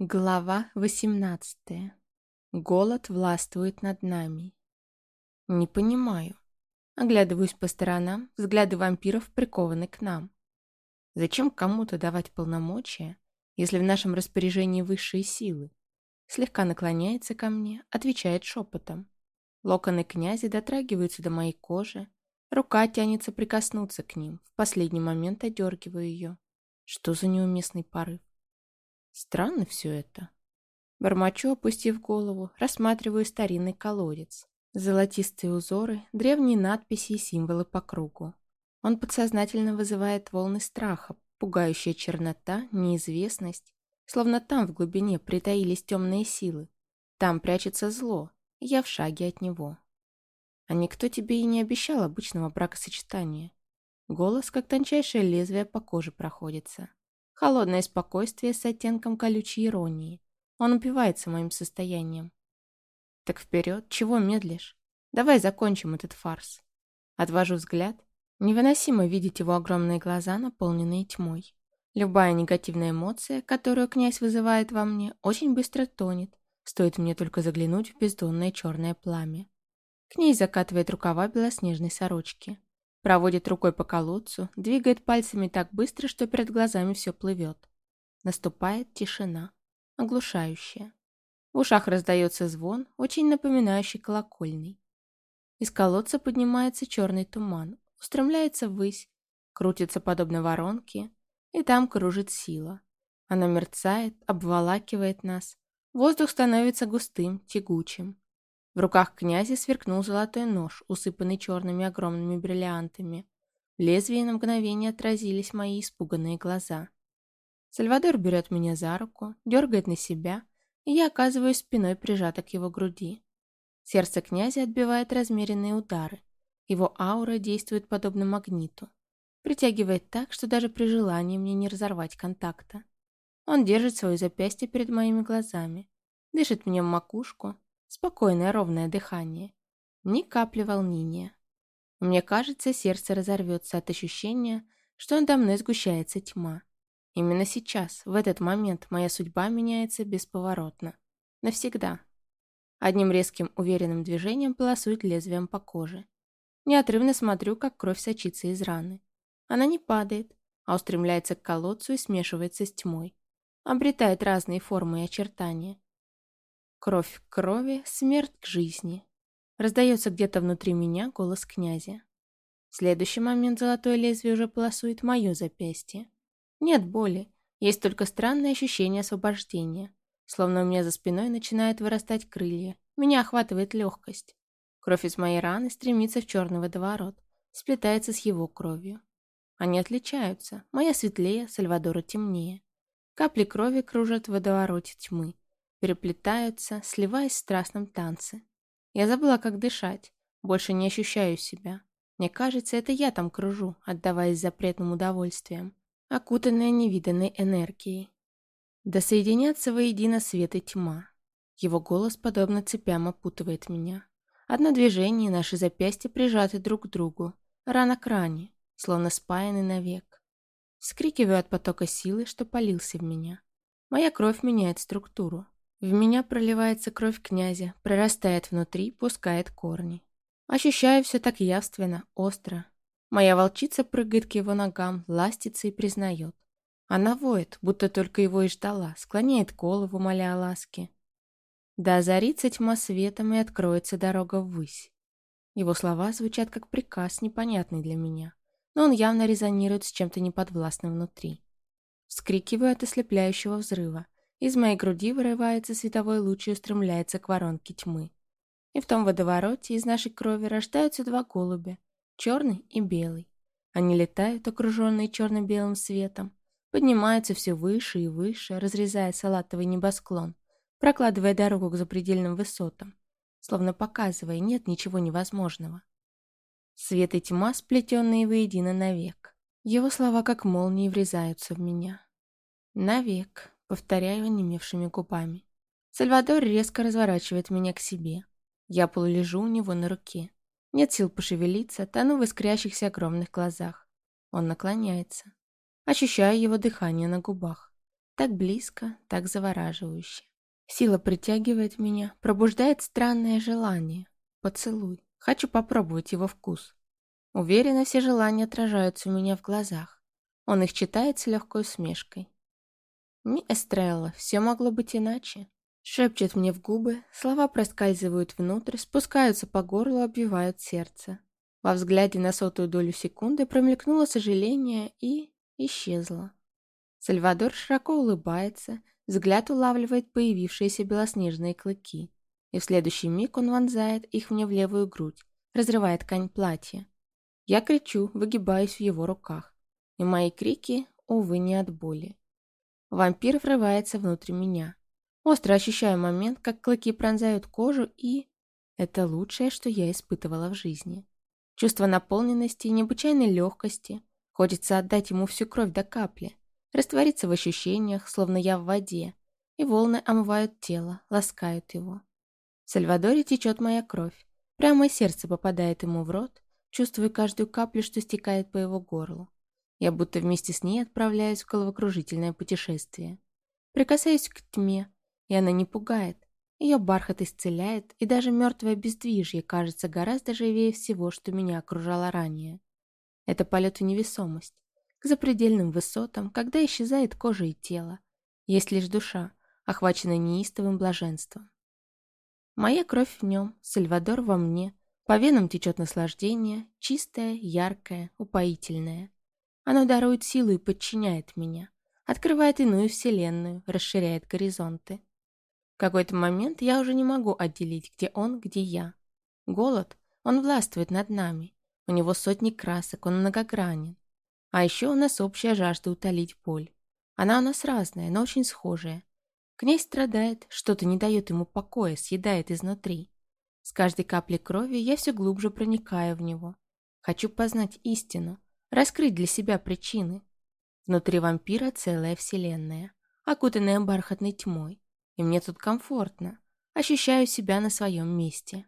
Глава 18. Голод властвует над нами. Не понимаю. Оглядываюсь по сторонам, взгляды вампиров прикованы к нам. Зачем кому-то давать полномочия, если в нашем распоряжении высшие силы? Слегка наклоняется ко мне, отвечает шепотом. Локоны князя дотрагиваются до моей кожи, рука тянется прикоснуться к ним, в последний момент одергиваю ее. Что за неуместный порыв? Странно все это. Бормочу, опустив голову, рассматриваю старинный колодец. Золотистые узоры, древние надписи и символы по кругу. Он подсознательно вызывает волны страха, пугающая чернота, неизвестность. Словно там в глубине притаились темные силы. Там прячется зло, и я в шаге от него. А никто тебе и не обещал обычного бракосочетания. Голос, как тончайшее лезвие, по коже проходится. Холодное спокойствие с оттенком колючей иронии. Он упивается моим состоянием. Так вперед, чего медлишь? Давай закончим этот фарс. Отвожу взгляд. Невыносимо видеть его огромные глаза, наполненные тьмой. Любая негативная эмоция, которую князь вызывает во мне, очень быстро тонет, стоит мне только заглянуть в бездонное черное пламя. Князь закатывает рукава белоснежной сорочки. Проводит рукой по колодцу, двигает пальцами так быстро, что перед глазами все плывет. Наступает тишина, оглушающая. В ушах раздается звон, очень напоминающий колокольный. Из колодца поднимается черный туман, устремляется ввысь, крутится подобно воронке, и там кружит сила. Она мерцает, обволакивает нас. Воздух становится густым, тягучим. В руках князя сверкнул золотой нож, усыпанный черными огромными бриллиантами. В лезвии на мгновение отразились мои испуганные глаза. Сальвадор берет меня за руку, дергает на себя, и я оказываюсь спиной прижата к его груди. Сердце князя отбивает размеренные удары. Его аура действует подобно магниту. Притягивает так, что даже при желании мне не разорвать контакта. Он держит свое запястье перед моими глазами, дышит мне в макушку, Спокойное ровное дыхание. Ни капли волнения. Мне кажется, сердце разорвется от ощущения, что надо мной сгущается тьма. Именно сейчас, в этот момент, моя судьба меняется бесповоротно. Навсегда. Одним резким, уверенным движением полосует лезвием по коже. Неотрывно смотрю, как кровь сочится из раны. Она не падает, а устремляется к колодцу и смешивается с тьмой. Обретает разные формы и очертания. Кровь к крови, смерть к жизни. Раздается где-то внутри меня голос князя. В следующий момент золотое лезвие уже полосует мое запястье. Нет боли, есть только странное ощущение освобождения. Словно у меня за спиной начинают вырастать крылья. Меня охватывает легкость. Кровь из моей раны стремится в черный водоворот, сплетается с его кровью. Они отличаются. Моя светлее, Сальвадора темнее. Капли крови кружат в водовороте тьмы, переплетаются, сливаясь в страстном танце. Я забыла, как дышать, больше не ощущаю себя. Мне кажется, это я там кружу, отдаваясь запретным удовольствиям, окутанная невиданной энергией. Да соединятся воедино свет и тьма. Его голос, подобно цепям, опутывает меня. Одно движение, наши запястья прижаты друг к другу, рана к ране, словно спаяны навек. Вскрикиваю от потока силы, что полился в меня. Моя кровь меняет структуру. В меня проливается кровь князя, прорастает внутри, пускает корни. Ощущаю все так явственно, остро. Моя волчица прыгает к его ногам, ластится и признает. Она воет, будто только его и ждала, склоняет голову, моля о ласке. Да озарится тьма светом и откроется дорога ввысь. Его слова звучат как приказ, непонятный для меня, но он явно резонирует с чем-то неподвластным внутри. Вскрикиваю от ослепляющего взрыва, из моей груди вырывается световой луч и устремляется к воронке тьмы. И в том водовороте из нашей крови рождаются два голубя, черный и белый. Они летают, окруженные черно-белым светом, поднимаются все выше и выше, разрезая салатовый небосклон, прокладывая дорогу к запредельным высотам, словно показывая, нет ничего невозможного. Свет и тьма, сплетенные воедино навек. Его слова, как молнии, врезаются в меня. Навек. Повторяю онемевшими губами. Сальвадор резко разворачивает меня к себе. Я полулежу у него на руке. Нет сил пошевелиться, тону в искрящихся огромных глазах. Он наклоняется. Ощущаю его дыхание на губах. Так близко, так завораживающе. Сила притягивает меня, пробуждает странное желание. Поцелуй. Хочу попробовать его вкус. Уверена, все желания отражаются у меня в глазах. Он их читает с легкой усмешкой. Не Эстрелла, все могло быть иначе. Шепчет мне в губы, слова проскальзывают внутрь, спускаются по горлу, обвивают сердце. Во взгляде на сотую долю секунды промелькнуло сожаление и исчезло. Сальвадор широко улыбается, взгляд улавливает появившиеся белоснежные клыки, и в следующий миг он вонзает их мне в левую грудь, разрывает ткань платья. Я кричу, выгибаюсь в его руках, и мои крики, увы, не от боли. Вампир врывается внутрь меня. Остро ощущаю момент, как клыки пронзают кожу, и... Это лучшее, что я испытывала в жизни. Чувство наполненности и необычайной легкости. Хочется отдать ему всю кровь до капли. Раствориться в ощущениях, словно я в воде. И волны омывают тело, ласкают его. В Сальвадоре течет моя кровь. Прямо сердце попадает ему в рот. Чувствую каждую каплю, что стекает по его горлу. Я будто вместе с ней отправляюсь в головокружительное путешествие. Прикасаюсь к тьме, и она не пугает. Ее бархат исцеляет, и даже мертвое бездвижье кажется гораздо живее всего, что меня окружало ранее. Это полет в невесомость, к запредельным высотам, когда исчезает кожа и тело. Есть лишь душа, охваченная неистовым блаженством. Моя кровь в нем, Сальвадор во мне, по венам течет наслаждение, чистое, яркое, упоительное. Оно дарует силу и подчиняет меня, открывает иную вселенную, расширяет горизонты. В какой-то момент я уже не могу отделить, где он, где я. Голод, он властвует над нами. У него сотни красок, он многогранен. А еще у нас общая жажда утолить боль. Она у нас разная, но очень схожая. Князь страдает, что-то не дает ему покоя, съедает изнутри. С каждой каплей крови я все глубже проникаю в него. Хочу познать истину, раскрыть для себя причины. Внутри вампира целая вселенная, окутанная бархатной тьмой и мне тут комфортно. Ощущаю себя на своем месте.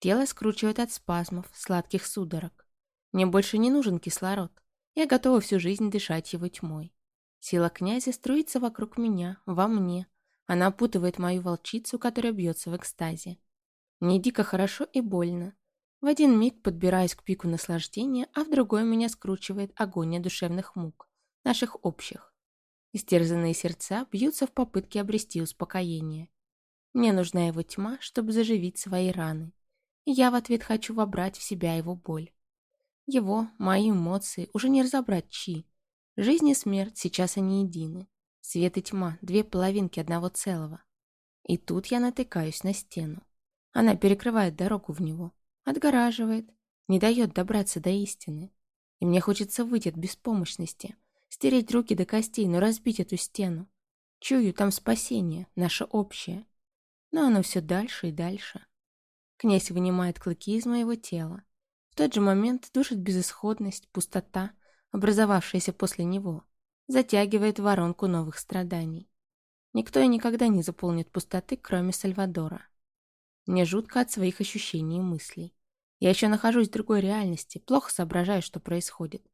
Тело скручивает от спазмов, сладких судорог. Мне больше не нужен кислород. Я готова всю жизнь дышать его тьмой. Сила князя струится вокруг меня, во мне. Она опутывает мою волчицу, которая бьется в экстазе. Мне дико хорошо и больно. В один миг подбираюсь к пику наслаждения, а в другой меня скручивает агония душевных мук, наших общих. Истерзанные сердца бьются в попытке обрести успокоение. Мне нужна его тьма, чтобы заживить свои раны. И я в ответ хочу вобрать в себя его боль. Его, мои эмоции, уже не разобрать чьи. Жизнь и смерть сейчас они едины. Свет и тьма — две половинки одного целого. И тут я натыкаюсь на стену. Она перекрывает дорогу в него, отгораживает, не дает добраться до истины. И мне хочется выйти от беспомощности, Стереть руки до костей, но разбить эту стену. Чую, там спасение, наше общее. Но оно все дальше и дальше. Князь вынимает клыки из моего тела. В тот же момент душит безысходность, пустота, образовавшаяся после него. Затягивает воронку новых страданий. Никто и никогда не заполнит пустоты, кроме Сальвадора. Мне жутко от своих ощущений и мыслей. Я еще нахожусь в другой реальности, плохо соображаю, что происходит.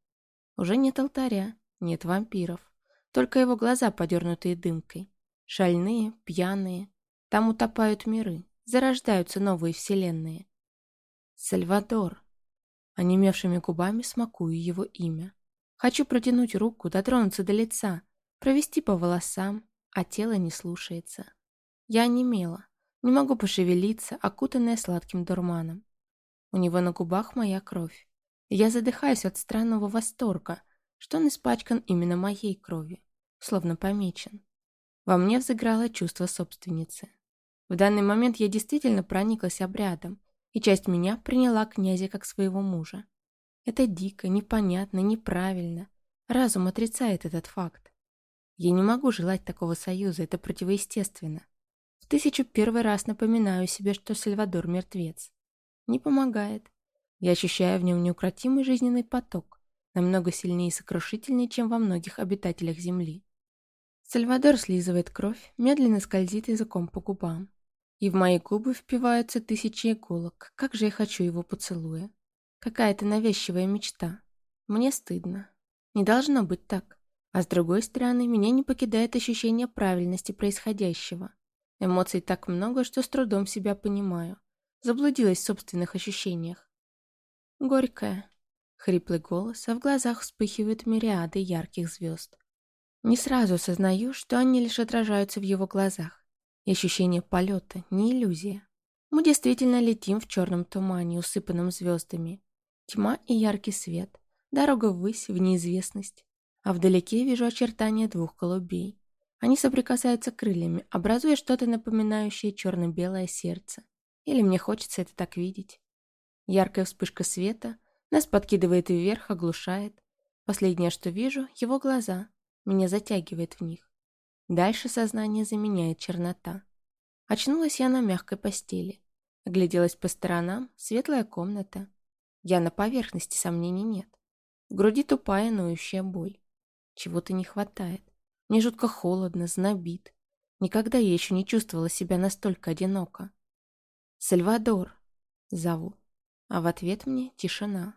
Уже нет алтаря, нет вампиров. Только его глаза, подернутые дымкой. Шальные, пьяные. Там утопают миры. Зарождаются новые вселенные. Сальвадор. Онемевшими губами смакую его имя. Хочу протянуть руку, дотронуться до лица, провести по волосам, а тело не слушается. Я онемела, не могу пошевелиться, окутанная сладким дурманом. У него на губах моя кровь. Я задыхаюсь от странного восторга, что он испачкан именно моей кровью, словно помечен. Во мне взыграло чувство собственницы. В данный момент я действительно прониклась обрядом, и часть меня приняла князя как своего мужа. Это дико, непонятно, неправильно. Разум отрицает этот факт. Я не могу желать такого союза, это противоестественно. В тысячу первый раз напоминаю себе, что Сальвадор мертвец. Не помогает. Я ощущаю в нем неукротимый жизненный поток, намного сильнее и сокрушительнее, чем во многих обитателях Земли. Сальвадор слизывает кровь, медленно скользит языком по губам. И в мои губы впиваются тысячи иголок. Как же я хочу его поцелуя. Какая-то навязчивая мечта. Мне стыдно. Не должно быть так. А с другой стороны, меня не покидает ощущение правильности происходящего. Эмоций так много, что с трудом себя понимаю. Заблудилась в собственных ощущениях. Горькая. Хриплый голос, а в глазах вспыхивают мириады ярких звезд. Не сразу сознаю, что они лишь отражаются в его глазах. И ощущение полета, не иллюзия. Мы действительно летим в черном тумане, усыпанном звездами. Тьма и яркий свет. Дорога ввысь, в неизвестность. А вдалеке вижу очертания двух голубей. Они соприкасаются крыльями, образуя что-то напоминающее черно-белое сердце. Или мне хочется это так видеть. Яркая вспышка света нас подкидывает вверх, оглушает. Последнее, что вижу, его глаза. Меня затягивает в них. Дальше сознание заменяет чернота. Очнулась я на мягкой постели. Огляделась по сторонам, светлая комната. Я на поверхности, сомнений нет. В груди тупая, ноющая боль. Чего-то не хватает. Мне жутко холодно, знобит. Никогда я еще не чувствовала себя настолько одиноко. «Сальвадор!» — зову а в ответ мне тишина.